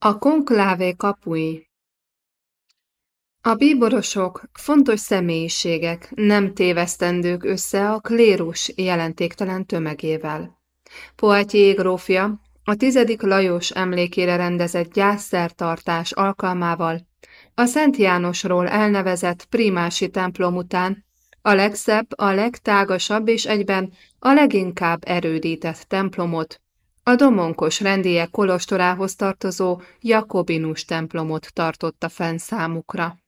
A konklávé kapui A bíborosok fontos személyiségek, nem tévesztendők össze a klérus jelentéktelen tömegével. Poitiers grófja a tizedik Lajos emlékére rendezett gyászszertartás alkalmával a Szent Jánosról elnevezett primási templom után a legszebb, a legtágasabb és egyben a leginkább erődített templomot, a domonkos rendiek kolostorához tartozó Jakobinus templomot tartotta fenn számukra.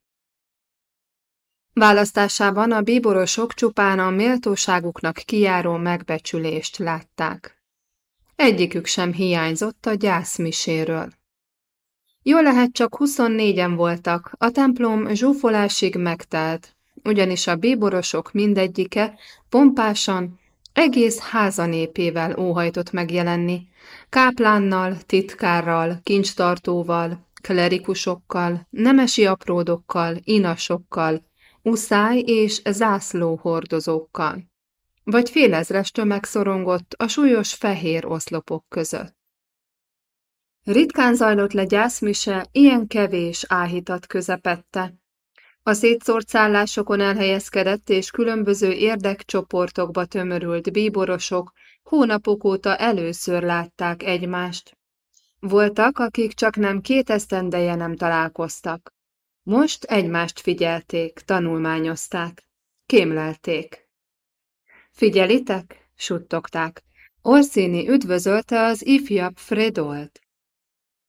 Választásában a bíborosok csupán a méltóságuknak kijáró megbecsülést látták. Egyikük sem hiányzott a gyászmiséről. Jól lehet csak 24-en voltak, a templom zsúfolásig megtelt, ugyanis a bíborosok mindegyike pompásan, egész házanépével óhajtott megjelenni, káplánnal, titkárral, kincstartóval, klerikusokkal, nemesi apródokkal, inasokkal, uszály és zászló hordozókkal. Vagy félezres tömeg szorongott a súlyos fehér oszlopok között. Ritkán zajlott le gyászmise ilyen kevés áhítat közepette, a szétszórt szállásokon elhelyezkedett és különböző érdekcsoportokba tömörült bíborosok hónapok óta először látták egymást. Voltak, akik csak nem két esztendeje nem találkoztak. Most egymást figyelték, tanulmányozták, kémlelték. Figyelitek? suttogták. Orsini üdvözölte az ifjabb Fredolt.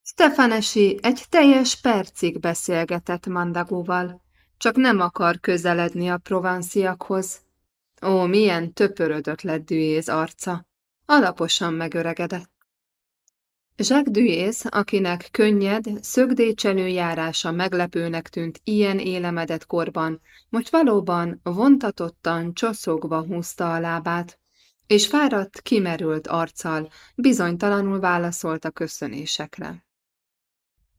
Stefanesi egy teljes percig beszélgetett Mandagóval. Csak nem akar közeledni a provansziakhoz. Ó, milyen töpörödött lett Dűéz arca. Alaposan megöregedett. Jacques Duyéz, akinek könnyed, szögdécsenő járása meglepőnek tűnt ilyen élemedett korban, most valóban vontatottan, csoszogva húzta a lábát, és fáradt, kimerült arccal, bizonytalanul válaszolt a köszönésekre.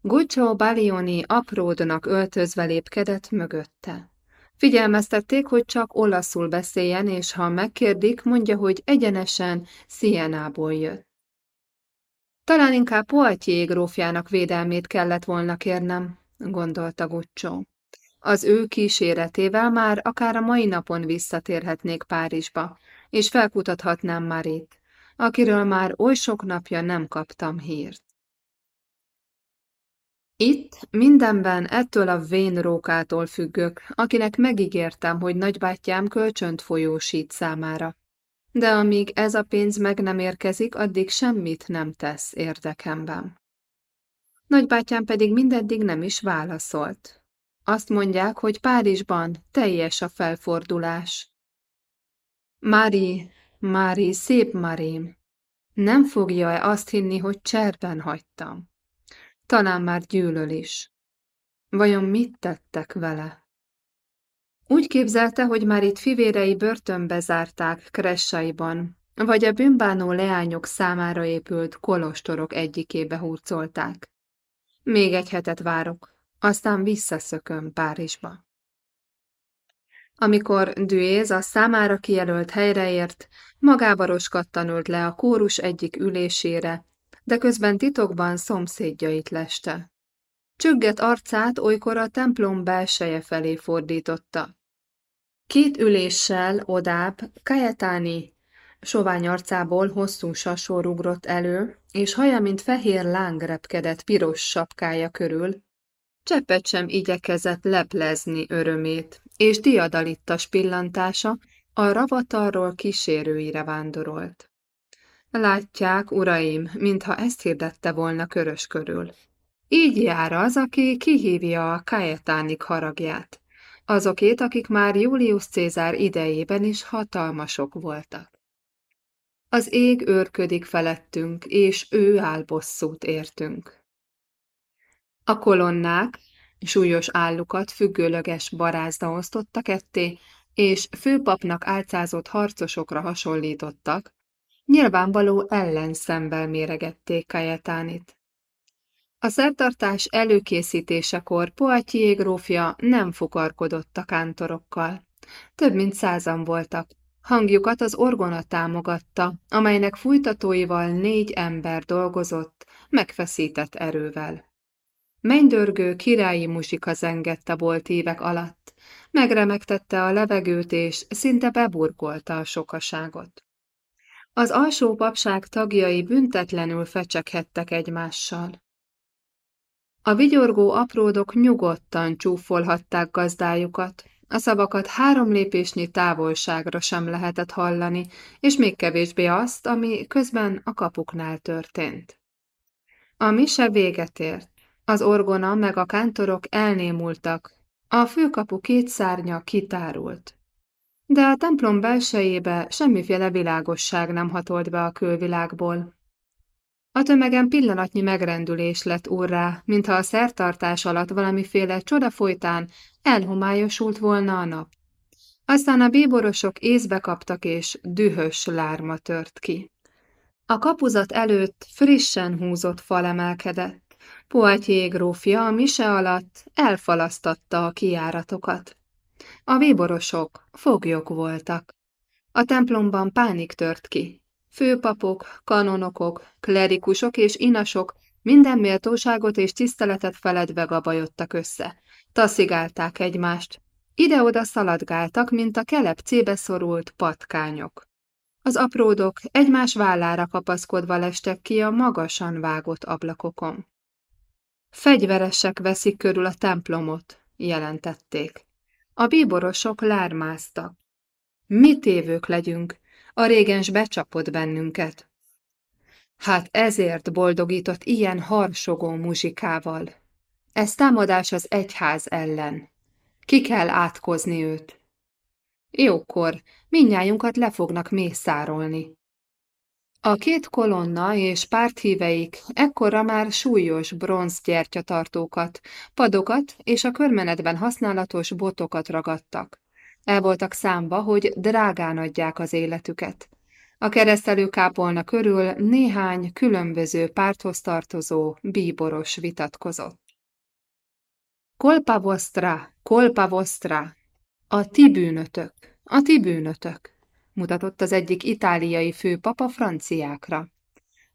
Guccio Balioni apródnak öltözve lépkedett mögötte. Figyelmeztették, hogy csak olaszul beszéljen, és ha megkérdik, mondja, hogy egyenesen Sienából jött. Talán inkább Poitiers grófjának védelmét kellett volna kérnem, gondolta Guccio. Az ő kíséretével már akár a mai napon visszatérhetnék Párizsba, és felkutathatnám Marit, akiről már oly sok napja nem kaptam hírt. Itt mindenben ettől a vén rókától függök, akinek megígértem, hogy nagybátyám kölcsönt folyósít számára. De amíg ez a pénz meg nem érkezik, addig semmit nem tesz érdekemben. Nagybátyám pedig mindeddig nem is válaszolt. Azt mondják, hogy Párizsban teljes a felfordulás. Mári, Mári, szép Marém, nem fogja-e azt hinni, hogy cserben hagytam? Talán már gyűlöl is. Vajon mit tettek vele? Úgy képzelte, hogy már itt fivérei börtönbe zárták Kressaiban, vagy a bűnbánó leányok számára épült kolostorok egyikébe hurcolták. Még egy hetet várok, aztán visszaszököm Párizsba. Amikor Duéz a számára kijelölt helyre ért, magába roskattan ült le a kórus egyik ülésére, de közben titokban szomszédjait leste. Csügget arcát olykor a templom belseje felé fordította. Két üléssel odább Kajetáni sovány arcából hosszú sasor ugrott elő, és haja, mint fehér láng repkedett piros sapkája körül, cseppet sem igyekezett leplezni örömét, és diadalittas pillantása a ravatarról kísérőire vándorolt. Látják, uraim, mintha ezt hirdette volna körös körül. Így jár az, aki kihívja a kajetánik haragját. Azokét, akik már Julius Cézár idejében is hatalmasok voltak. Az ég őrködik felettünk, és ő áll bosszút értünk. A kolonnák súlyos állukat függőleges barázda osztottak etté, és főpapnak álcázott harcosokra hasonlítottak, Nyilvánvaló ellenszemben méregették Kajetánit. A szertartás előkészítésekor Poitiers grófja nem fukarkodott a kántorokkal. Több mint százan voltak. Hangjukat az orgona támogatta, amelynek fújtatóival négy ember dolgozott, megfeszített erővel. Mennydörgő királyi musika zengett a boltívek alatt, megremegtette a levegőt és szinte beburkolta a sokaságot. Az alsó papság tagjai büntetlenül fecseghettek egymással. A vigyorgó apródok nyugodtan csúfolhatták gazdájukat, a szavakat három lépésnyi távolságra sem lehetett hallani, és még kevésbé azt, ami közben a kapuknál történt. A mise véget ért, az orgona meg a kántorok elnémultak, a főkapu két szárnya kitárult. De a templom belsejébe semmiféle világosság nem hatolt be a külvilágból. A tömegen pillanatnyi megrendülés lett úrrá, mintha a szertartás alatt valamiféle csoda folytán elhomályosult volna a nap. Aztán a bíborosok észbe kaptak, és dühös lárma tört ki. A kapuzat előtt frissen húzott fal emelkedett. Poitier grófja a mise alatt elfalasztatta a kijáratokat. A bíborosok foglyok voltak. A templomban pánik tört ki. Főpapok, kanonokok, klerikusok és inasok minden méltóságot és tiszteletet feledve gabajodtak össze. Taszigálták egymást. Ide-oda szaladgáltak, mint a kelepcébe szorult patkányok. Az apródok egymás vállára kapaszkodva lestek ki a magasan vágott ablakokon. Fegyveresek veszik körül a templomot, jelentették. A bíborosok lármáztak. Mi tévők legyünk, a régens becsapott bennünket. Hát ezért boldogított ilyen harsogó muzsikával. Ez támadás az egyház ellen. Ki kell átkozni őt. Jókor, minnyájunkat le fognak mészárolni. A két kolonna és párthíveik ekkora már súlyos bronzgyertyatartókat, padokat és a körmenetben használatos botokat ragadtak. El voltak számba, hogy drágán adják az életüket. A keresztelő kápolna körül néhány különböző párthoz tartozó bíboros vitatkozott. Kolpa vostra, kolpa vostra, a ti bűnötök, a ti bűnötök, mutatott az egyik itáliai főpapa franciákra.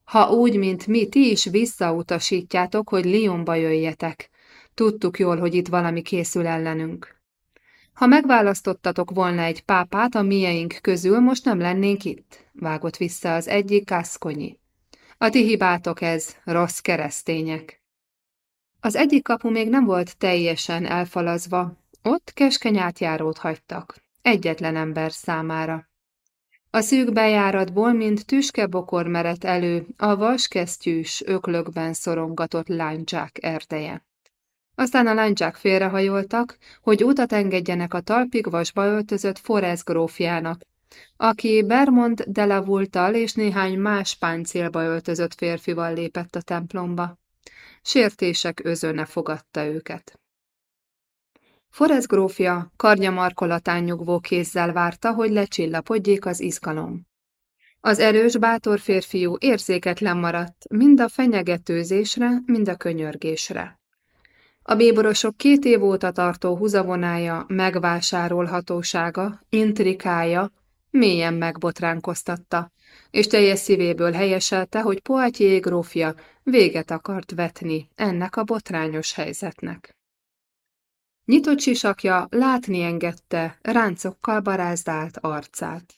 Ha úgy, mint mi, ti is visszautasítjátok, hogy Lyonba jöjjetek. Tudtuk jól, hogy itt valami készül ellenünk. Ha megválasztottatok volna egy pápát a mieink közül, most nem lennénk itt, vágott vissza az egyik kászkonyi. A ti hibátok ez, rossz keresztények. Az egyik kapu még nem volt teljesen elfalazva, ott keskeny átjárót hagytak, egyetlen ember számára. A szűk bejáratból, mint tüskebokor merett elő a vaskesztyűs, öklökben szorongatott lánycsák erdeje. Aztán a lánycsák félrehajoltak, hogy utat engedjenek a talpig vasba öltözött Forez grófjának, aki Bermond de la Vultal és néhány más páncélba öltözött férfival lépett a templomba. Sértések özöne fogadta őket. Forez grófja karja markolatán nyugvó kézzel várta, hogy lecsillapodjék az izgalom. Az erős, bátor férfiú érzéketlen maradt, mind a fenyegetőzésre, mind a könyörgésre. A bíborosok két év óta tartó húzavonája, megvásárolhatósága, intrikája mélyen megbotránkoztatta, és teljes szívéből helyeselte, hogy Poitier grófja véget akart vetni ennek a botrányos helyzetnek. Nyitott sisakja látni engedte ráncokkal barázdált arcát.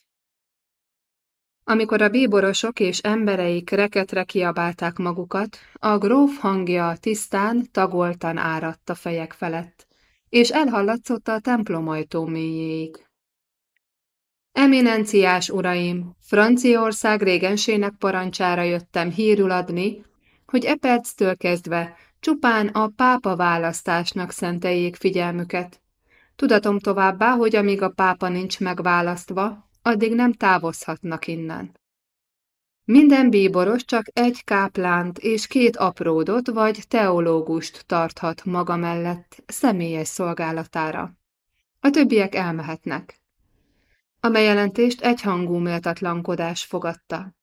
Amikor a bíborosok és embereik reketre kiabálták magukat, a gróf hangja tisztán, tagoltan áradt a fejek felett, és elhallatszott a templomajtó mélyéig. Eminenciás uraim, Franciaország régensének parancsára jöttem hírül adni, hogy e perctől kezdve csupán a pápa választásnak szenteljék figyelmüket. Tudatom továbbá, hogy amíg a pápa nincs megválasztva, addig nem távozhatnak innen. Minden bíboros csak egy káplánt és két apródot vagy teológust tarthat maga mellett személyes szolgálatára. A többiek elmehetnek. A bejelentést egyhangú méltatlankodás fogadta.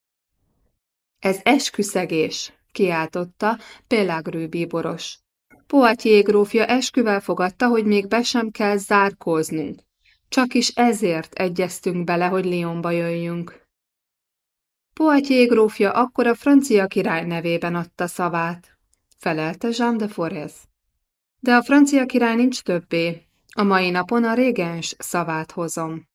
Ez esküszegés, kiáltotta Pelagrő bíboros. Poitier grófja esküvel fogadta, hogy még be sem kell zárkóznunk. Csak is ezért egyeztünk bele, hogy Lyonba jöjjünk. Poitier grófja akkor a francia király nevében adta szavát. felelte Jean de Forez. De a francia király nincs többé, a mai napon a régens szavát hozom.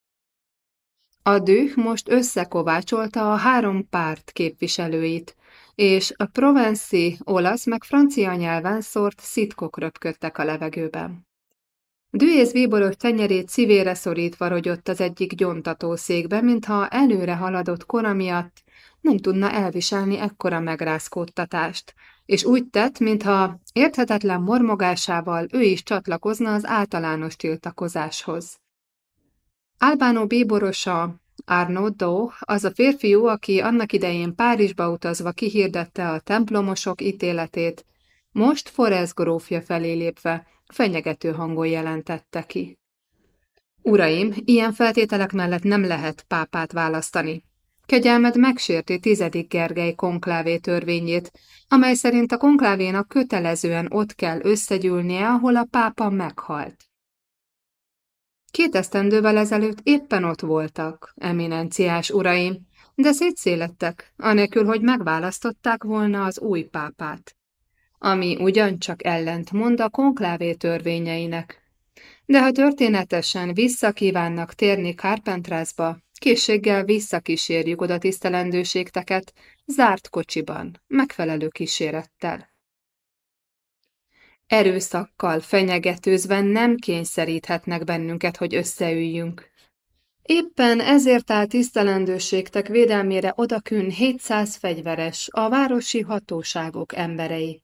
A düh most összekovácsolta a három párt képviselőit, és a provenci, olasz meg francia nyelven szórt szitkok röpködtek a levegőben. Dühész bíboros tenyerét szívére szorítva rogyott az egyik gyontatószékbe, mintha előre haladott kora miatt nem tudna elviselni ekkora megrázkódtatást, és úgy tett, mintha érthetetlen mormogásával ő is csatlakozna az általános tiltakozáshoz. Albánó bíborosa, Arnaud az a férfiú, aki annak idején Párizsba utazva kihirdette a templomosok ítéletét, most Forez grófja felé lépve fenyegető hangon jelentette ki. Uraim, ilyen feltételek mellett nem lehet pápát választani. Kegyelmed megsérti tizedik Gergely konklávé törvényét, amely szerint a konklávénak kötelezően ott kell összegyűlnie, ahol a pápa meghalt. Két esztendővel ezelőtt éppen ott voltak, eminenciás uraim, de szétszélettek, anélkül, hogy megválasztották volna az új pápát, ami ugyancsak ellent mond a konklávé törvényeinek. De ha történetesen visszakívánnak térni Carpentrasba, készséggel visszakísérjük oda tisztelendőségteket, zárt kocsiban, megfelelő kísérettel. Erőszakkal fenyegetőzve nem kényszeríthetnek bennünket, hogy összeüljünk. Éppen ezért áll tisztelendőségtek védelmére odakün 700 fegyveres, a városi hatóságok emberei.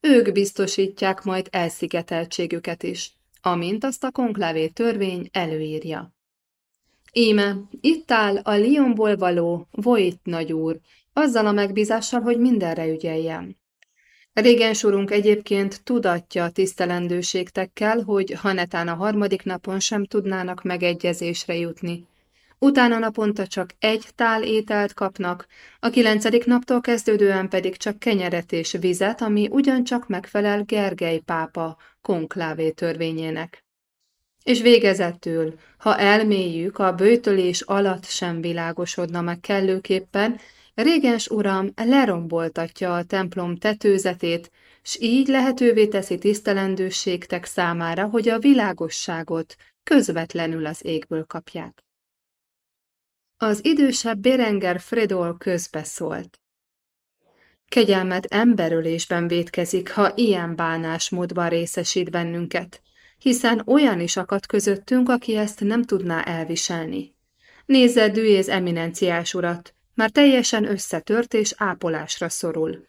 Ők biztosítják majd elszigeteltségüket is, amint azt a konklávé törvény előírja. Íme, itt áll a Lyonból való Voit nagyúr, azzal a megbízással, hogy mindenre ügyeljen. Régen sorunk egyébként tudatja a tisztelendőségtekkel, hogy ha netán a harmadik napon sem tudnának megegyezésre jutni. Utána naponta csak egy tál ételt kapnak, a kilencedik naptól kezdődően pedig csak kenyeret és vizet, ami ugyancsak megfelel Gergely pápa konklávé törvényének. És végezetül, ha elmélyük, a bőtölés alatt sem világosodna meg kellőképpen, Régens uram leromboltatja a templom tetőzetét, s így lehetővé teszi tisztelendőségtek számára, hogy a világosságot közvetlenül az égből kapják. Az idősebb Berenger Fredol közbeszólt. Kegyelmet emberölésben vétkezik, ha ilyen bánásmódban részesít bennünket, hiszen olyan is akad közöttünk, aki ezt nem tudná elviselni. Nézze Dűéz eminenciás urat, már teljesen összetört és ápolásra szorul.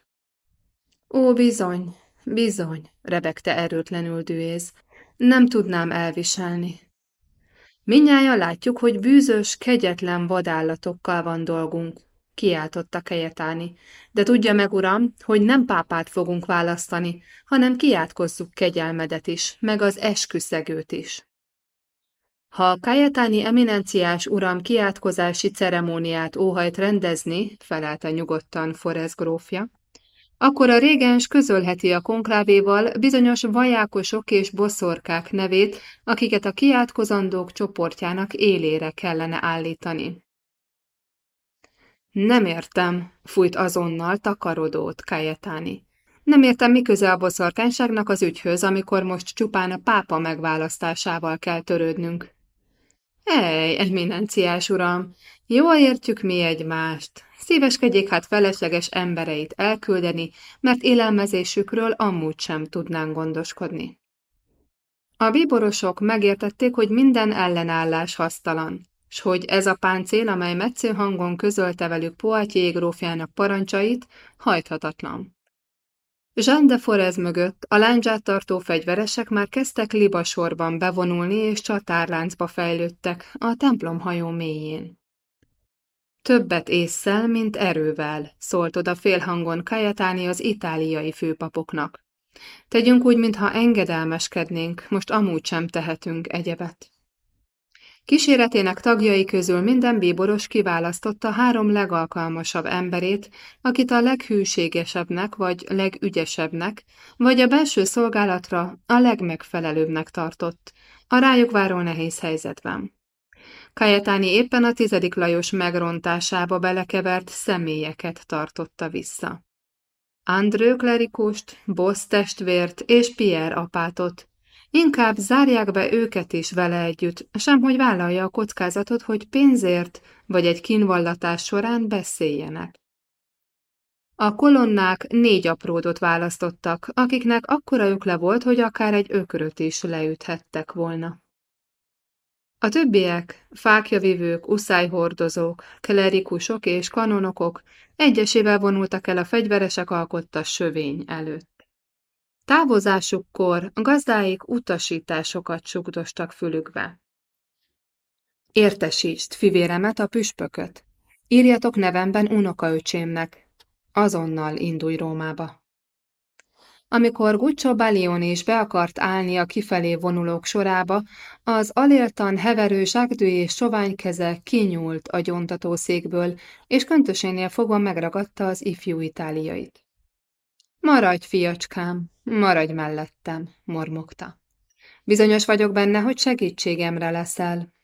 Ó, bizony, bizony, rebegte erőtlenül Dűéz, nem tudnám elviselni. Minnyáján látjuk, hogy bűzös, kegyetlen vadállatokkal van dolgunk, kiáltotta Kejetáni. De tudja meg, uram, hogy nem pápát fogunk választani, hanem kiátkozzuk kegyelmedet is, meg az esküszegőt is. Ha a kajetáni eminenciás uram kiátkozási ceremóniát óhajt rendezni, felelte nyugodtan Forez grófja, akkor a régens közölheti a konklávéval bizonyos vajákosok és boszorkák nevét, akiket a kiátkozandók csoportjának élére kellene állítani. Nem értem, fújt azonnal takarodót Kajetáni. Nem értem, mi köze a boszorkányságnak az ügyhöz, amikor most csupán a pápa megválasztásával kell törődnünk. Ej, eminenciás uram, jól értjük mi egymást. Szíveskedjék hát felesleges embereit elküldeni, mert élelmezésükről amúgy sem tudnánk gondoskodni. A bíborosok megértették, hogy minden ellenállás hasztalan, s hogy ez a páncél, amely metsző hangon közölte velük Poitiers grófjának parancsait, hajthatatlan. Jean de Forez mögött a láncsát tartó fegyveresek már kezdtek libasorban bevonulni és csatárláncba fejlődtek a templom hajó mélyén. Többet észszel, mint erővel, szólt oda félhangon Kajetáni az itáliai főpapoknak. Tegyünk úgy, mintha engedelmeskednénk, most amúgy sem tehetünk egyebet. Kíséretének tagjai közül minden bíboros kiválasztotta három legalkalmasabb emberét, akit a leghűségesebbnek vagy legügyesebbnek, vagy a belső szolgálatra a legmegfelelőbbnek tartott, a rájuk váró nehéz helyzetben. Kajetáni éppen a tizedik Lajos megrontásába belekevert személyeket tartotta vissza. Andrő klerikust, Boss testvért és Pierre apátot. Inkább zárják be őket is vele együtt, sem hogy vállalja a kockázatot, hogy pénzért vagy egy kínvallatás során beszéljenek. A kolonnák négy apródot választottak, akiknek akkora ökle volt, hogy akár egy ökröt is leüthettek volna. A többiek, fákjavivők, uszályhordozók, klerikusok és kanonokok egyesével vonultak el a fegyveresek alkotta sövény előtt. Távozásukkor gazdáik utasításokat sugdostak fülükbe. Értesítsd fivéremet a püspököt. Írjatok nevemben unokaöcsémnek. Azonnal indulj Rómába. Amikor Guccio Balioni is be akart állni a kifelé vonulók sorába, az aléltan heverő zsákdő és sovány keze kinyúlt a gyontatószékből, és köntösénél fogva megragadta az ifjú itáliait. Maradj, fiacskám, maradj mellettem, mormogta. Bizonyos vagyok benne, hogy segítségemre leszel.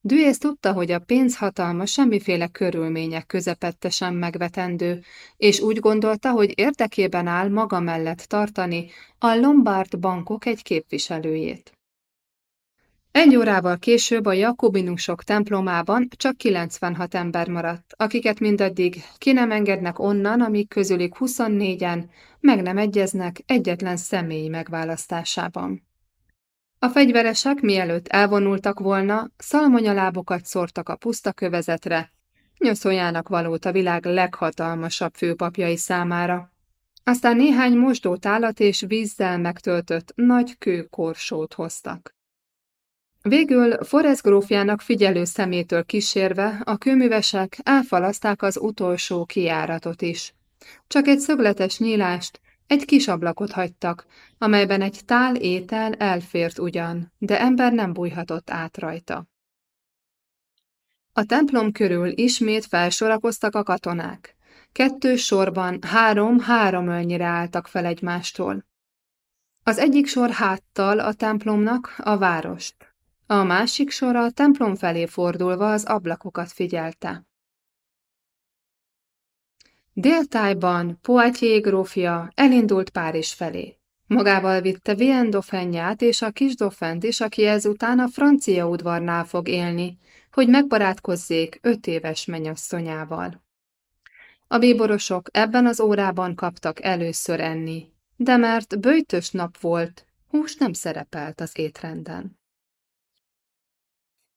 Dűész tudta, hogy a pénzhatalma semmiféle körülmények közepette sem megvetendő, és úgy gondolta, hogy érdekében áll maga mellett tartani a Lombard bankok egy képviselőjét. Egy órával később a jakobinusok templomában csak 96 ember maradt, akiket mindaddig ki nem engednek onnan, amíg közülük 24-en meg nem egyeznek egyetlen személy megválasztásában. A fegyveresek mielőtt elvonultak volna, szalmonyalábokat szórtak a puszta kövezetre, nyoszoljának valót a világ leghatalmasabb főpapjai számára. Aztán néhány mosdótálat és vízzel megtöltött nagy kőkorsót hoztak. Végül Forrest grófjának figyelő szemétől kísérve a kőművesek elfalaszták az utolsó kiáratot is. Csak egy szögletes nyílást, egy kis ablakot hagytak, amelyben egy tál étel elfért ugyan, de ember nem bújhatott át rajta. A templom körül ismét felsorakoztak a katonák. Kettő sorban három-három ölnyire álltak fel egymástól. Az egyik sor háttal a templomnak a várost, a másik sor a templom felé fordulva az ablakokat figyelte. Déltájban Poitiers grófja elindult Párizs felé. Magával vitte Vien Dauphinját és a kis Dauphint is, aki ezután a francia udvarnál fog élni, hogy megbarátkozzék öt éves menyasszonyával. A bíborosok ebben az órában kaptak először enni, de mert bőjtös nap volt, hús nem szerepelt az étrenden.